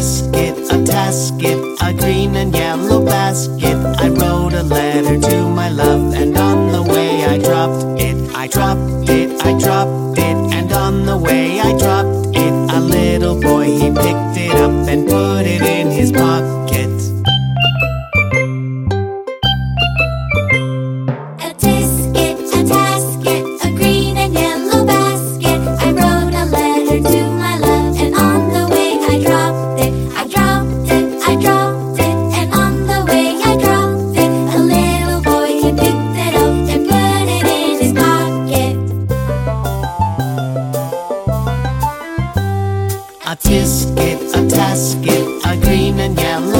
biscuit, a tasket, a green and yellow basket. I wrote a letter to my love, and on the way I dropped it. I dropped it, I dropped a tisket, a tasket, a green and yellow